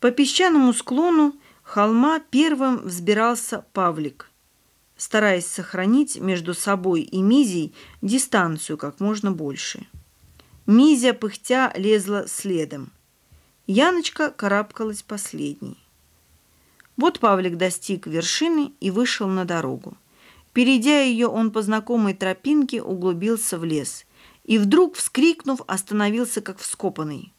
По песчаному склону холма первым взбирался Павлик, стараясь сохранить между собой и Мизей дистанцию как можно больше. Мизя, пыхтя, лезла следом. Яночка карабкалась последней. Вот Павлик достиг вершины и вышел на дорогу. Перейдя ее, он по знакомой тропинке углубился в лес и вдруг, вскрикнув, остановился как вскопанный.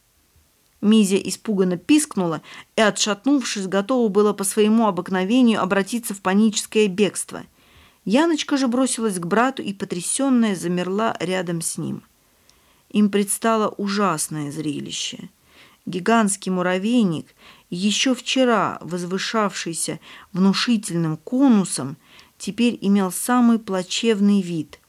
Мизя испуганно пискнула и, отшатнувшись, готова была по своему обыкновению обратиться в паническое бегство. Яночка же бросилась к брату и, потрясенная, замерла рядом с ним. Им предстало ужасное зрелище. Гигантский муравейник, еще вчера возвышавшийся внушительным конусом, теперь имел самый плачевный вид.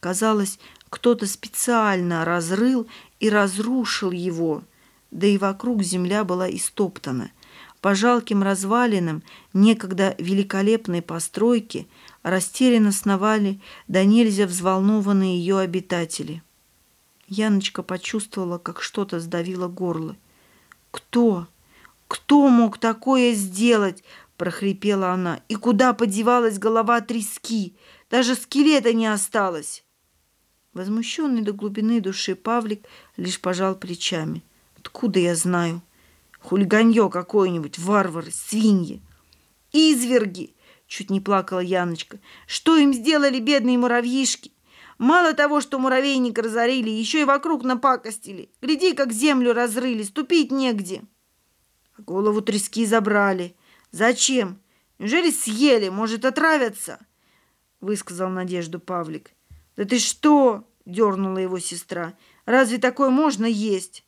Казалось, кто-то специально разрыл и разрушил его – да и вокруг земля была истоптана. По жалким развалинам некогда великолепной постройки растерянно сновали да нельзя взволнованные ее обитатели. Яночка почувствовала, как что-то сдавило горло. «Кто? Кто мог такое сделать?» – прохрипела она. «И куда подевалась голова трески? Даже скелета не осталось!» Возмущенный до глубины души Павлик лишь пожал плечами – Откуда я знаю? Хулиганье какое-нибудь, варвары, свиньи. Изверги! Чуть не плакала Яночка. Что им сделали бедные муравьишки? Мало того, что муравейник разорили, еще и вокруг напакостили. Гляди, как землю разрыли, ступить негде. Голову трески забрали. Зачем? Неужели съели? Может, отравятся? Высказал надежду Павлик. Да ты что? Дернула его сестра. Разве такое можно есть?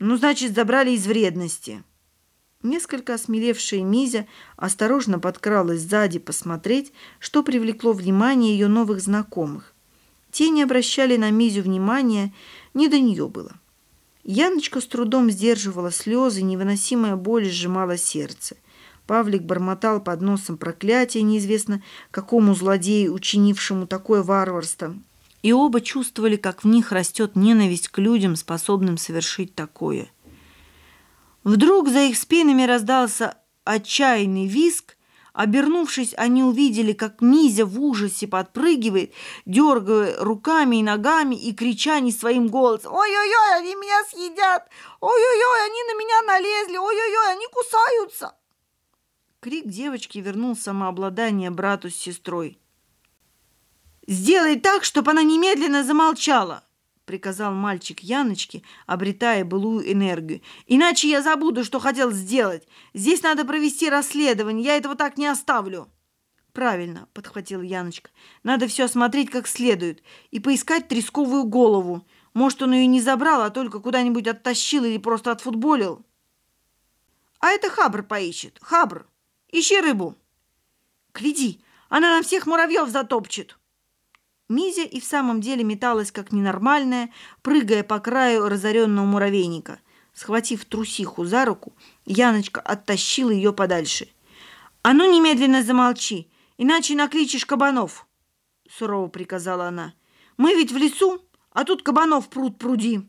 Ну, значит, забрали из вредности. Несколько осмелевшая Мизя осторожно подкралась сзади посмотреть, что привлекло внимание ее новых знакомых. Те не обращали на Мизю внимания, не до нее было. Яночка с трудом сдерживала слезы, невыносимая боль сжимала сердце. Павлик бормотал под носом проклятие, неизвестно какому злодею, учинившему такое варварство, и оба чувствовали, как в них растет ненависть к людям, способным совершить такое. Вдруг за их спинами раздался отчаянный визг. Обернувшись, они увидели, как Мизя в ужасе подпрыгивает, дергая руками и ногами и крича не своим голосом «Ой-ой-ой, они меня съедят! Ой-ой-ой, они на меня налезли! Ой-ой-ой, они кусаются!» Крик девочки вернул самообладание брату с сестрой. «Сделай так, чтобы она немедленно замолчала!» приказал мальчик Яночке, обретая былую энергию. «Иначе я забуду, что хотел сделать. Здесь надо провести расследование, я этого так не оставлю». «Правильно», — подхватила Яночка. «Надо все осмотреть как следует и поискать тресковую голову. Может, он ее не забрал, а только куда-нибудь оттащил или просто отфутболил». «А это Хабр поищет. Хабр, ищи рыбу». «Гляди, она нам всех муравьев затопчет». Мизя и в самом деле металась как ненормальная, прыгая по краю разоренного муравейника. Схватив трусиху за руку, Яночка оттащила ее подальше. «А ну немедленно замолчи, иначе накличешь кабанов!» Сурово приказала она. «Мы ведь в лесу, а тут кабанов пруд пруди!»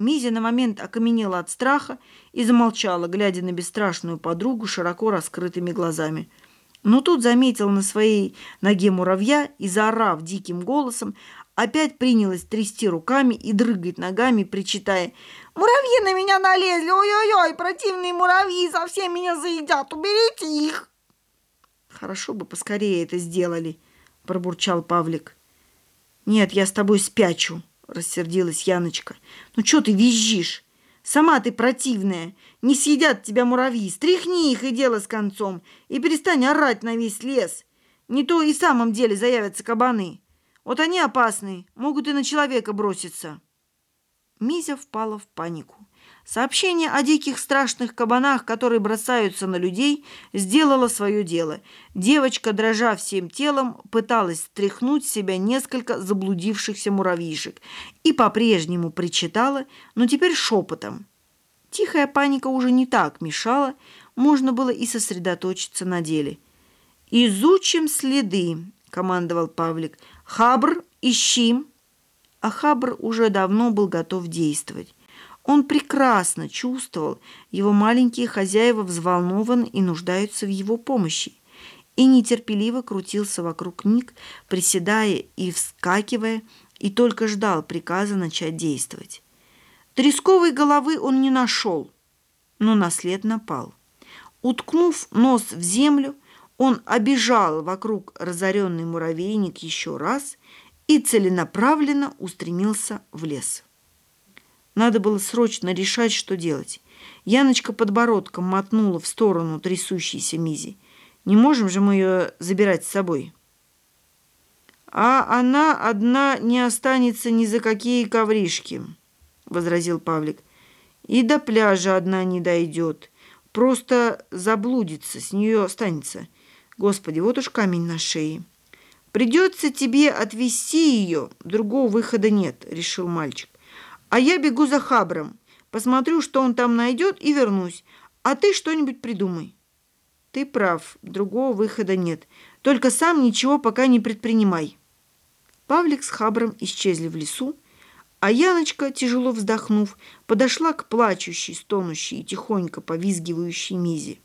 Мизя на момент окаменела от страха и замолчала, глядя на бесстрашную подругу широко раскрытыми глазами – но тут заметил на своей ноге муравья и, заорав диким голосом, опять принялась трясти руками и дрыгать ногами, причитая «Муравьи на меня налезли! Ой-ой-ой, противные муравьи совсем меня заедят! Уберите их!» «Хорошо бы поскорее это сделали», – пробурчал Павлик. «Нет, я с тобой спячу», – рассердилась Яночка. «Ну что ты визжишь? Сама ты противная. Не съедят тебя муравьи. Стряхни их и дело с концом. И перестань орать на весь лес. Не то и в самом деле заявятся кабаны. Вот они опасны, могут и на человека броситься». Мизя впала в панику. Сообщение о диких страшных кабанах, которые бросаются на людей, сделало свое дело. Девочка, дрожа всем телом, пыталась стряхнуть с себя несколько заблудившихся муравьишек и по-прежнему причитала, но теперь шепотом. Тихая паника уже не так мешала, можно было и сосредоточиться на деле. «Изучим следы», — командовал Павлик. «Хабр, ищи». А Хабр уже давно был готов действовать. Он прекрасно чувствовал, его маленькие хозяева взволнованы и нуждаются в его помощи, и нетерпеливо крутился вокруг книг, приседая и вскакивая, и только ждал приказа начать действовать. Тресковой головы он не нашел, но на след напал. Уткнув нос в землю, он обежал вокруг разоренный муравейник еще раз и целенаправленно устремился в лес. Надо было срочно решать, что делать. Яночка подбородком мотнула в сторону трясущейся Мизи. «Не можем же мы ее забирать с собой?» «А она одна не останется ни за какие ковришки», — возразил Павлик. «И до пляжа одна не дойдет. Просто заблудится, с нее останется». Господи, вот уж камень на шее. Придется тебе отвезти ее, другого выхода нет, решил мальчик. А я бегу за Хабром, посмотрю, что он там найдет и вернусь. А ты что-нибудь придумай. Ты прав, другого выхода нет. Только сам ничего пока не предпринимай. Павлик с Хабром исчезли в лесу, а Яночка, тяжело вздохнув, подошла к плачущей, стонущей и тихонько повизгивающей Мизе.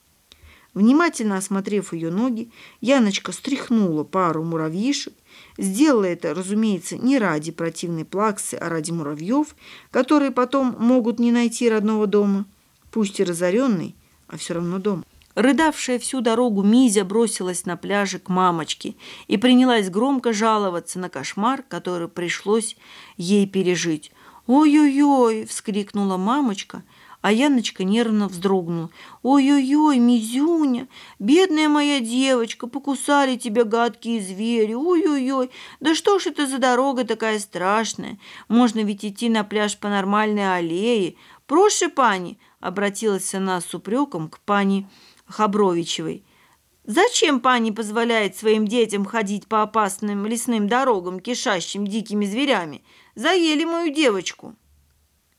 Внимательно осмотрев ее ноги, Яночка стряхнула пару муравьишек. Сделала это, разумеется, не ради противной плаксы, а ради муравьев, которые потом могут не найти родного дома, пусть и разоренный, а все равно дом. Рыдавшая всю дорогу Мизя бросилась на пляже к мамочке и принялась громко жаловаться на кошмар, который пришлось ей пережить. «Ой-ой-ой!» – вскрикнула мамочка – а Яночка нервно вздрогнула. «Ой-ой-ой, Мизюня, бедная моя девочка, покусали тебя гадкие звери, ой-ой-ой, да что ж это за дорога такая страшная? Можно ведь идти на пляж по нормальной аллее. Проще, пани!» — обратилась она с упреком к пани Хабровичевой. Зачем пани позволяет своим детям ходить по опасным лесным дорогам, кишащим дикими зверями? Заели мою девочку!»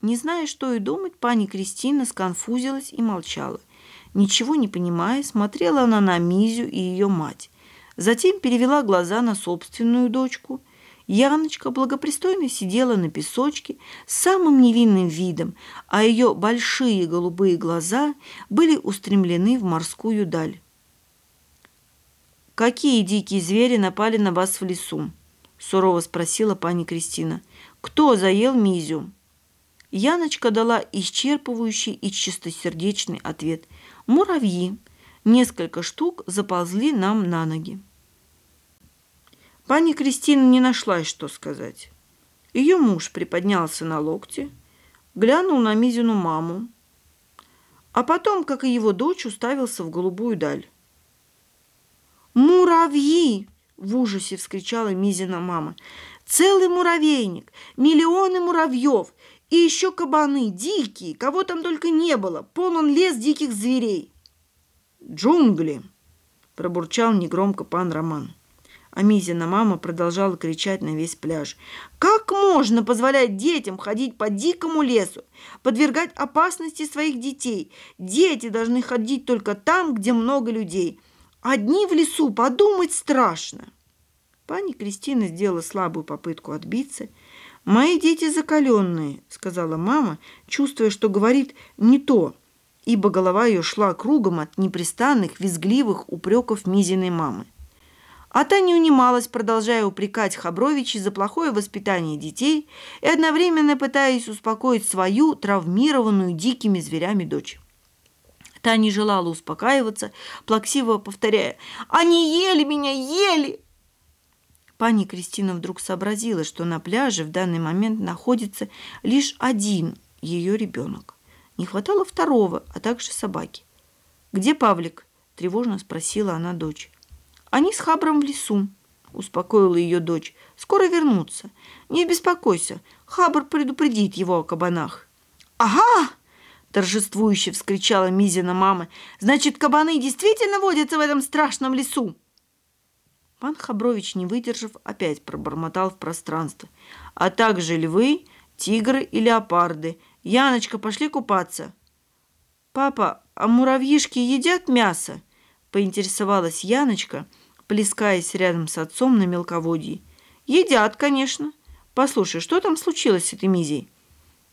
Не зная, что и думать, пани Кристина сконфузилась и молчала. Ничего не понимая, смотрела она на Мизю и ее мать. Затем перевела глаза на собственную дочку. Яночка благопристойно сидела на песочке с самым невинным видом, а ее большие голубые глаза были устремлены в морскую даль. «Какие дикие звери напали на вас в лесу?» – сурово спросила пани Кристина. «Кто заел Мизю?» Яночка дала исчерпывающий и чистосердечный ответ. «Муравьи. Несколько штук заползли нам на ноги». Пани Кристина не нашлась, что сказать. Ее муж приподнялся на локте, глянул на Мизину маму, а потом, как и его дочь, уставился в голубую даль. «Муравьи!» – в ужасе вскричала Мизина мама. «Целый муравейник! Миллионы муравьев! И еще кабаны, дикие, кого там только не было, полон лес диких зверей. «Джунгли!» – пробурчал негромко пан Роман. А Мизина мама продолжала кричать на весь пляж. «Как можно позволять детям ходить по дикому лесу, подвергать опасности своих детей? Дети должны ходить только там, где много людей. Одни в лесу подумать страшно!» Пани Кристина сделала слабую попытку отбиться – «Мои дети закаленные», — сказала мама, чувствуя, что говорит не то, ибо голова ее шла кругом от непрестанных, визгливых упреков Мизиной мамы. А та не унималась, продолжая упрекать Хабровича за плохое воспитание детей и одновременно пытаясь успокоить свою травмированную дикими зверями дочь. Та не желала успокаиваться, плаксиво повторяя «Они ели меня, ели!» Пани Кристина вдруг сообразила, что на пляже в данный момент находится лишь один ее ребенок. Не хватало второго, а также собаки. «Где Павлик?» – тревожно спросила она дочь. «Они с Хабром в лесу», – успокоила ее дочь. «Скоро вернутся. Не беспокойся, Хабр предупредит его о кабанах». «Ага!» – торжествующе вскричала Мизина мама. «Значит, кабаны действительно водятся в этом страшном лесу?» Пан Хабрович, не выдержав, опять пробормотал в пространство. «А также львы, тигры и леопарды. Яночка, пошли купаться!» «Папа, а муравьишки едят мясо?» – поинтересовалась Яночка, плескаясь рядом с отцом на мелководье. «Едят, конечно. Послушай, что там случилось с этой мизей?»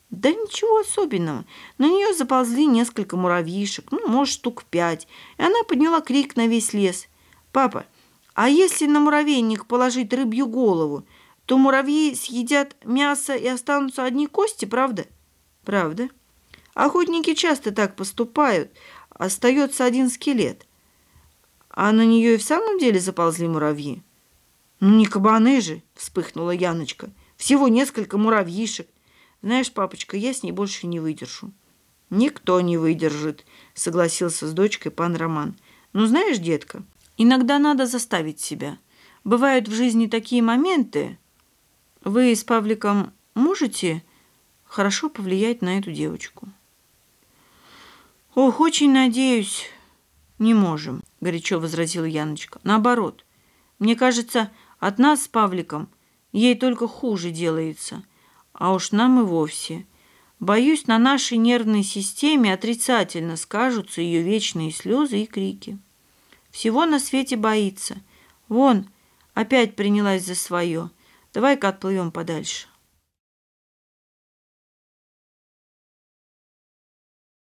Да ничего особенного. На нее заползли несколько муравьишек, ну, может, штук пять. И она подняла крик на весь лес. «Папа, а если на муравейник положить рыбью голову, то муравьи съедят мясо и останутся одни кости, правда?» «Правда». Охотники часто так поступают. Остается один скелет. А на нее и в самом деле заползли муравьи. «Ну не кабаны же!» – вспыхнула Яночка. «Всего несколько муравьишек. Знаешь, папочка, я с ней больше не выдержу». «Никто не выдержит», – согласился с дочкой пан Роман. «Ну знаешь, детка, иногда надо заставить себя. Бывают в жизни такие моменты. Вы с Павликом можете хорошо повлиять на эту девочку?» «Ох, очень надеюсь, не можем», – горячо возразила Яночка. «Наоборот, мне кажется, от нас с Павликом ей только хуже делается, а уж нам и вовсе. Боюсь, на нашей нервной системе отрицательно скажутся ее вечные слезы и крики. Всего на свете боится. Вон, опять принялась за свое. Давай-ка отплывем подальше».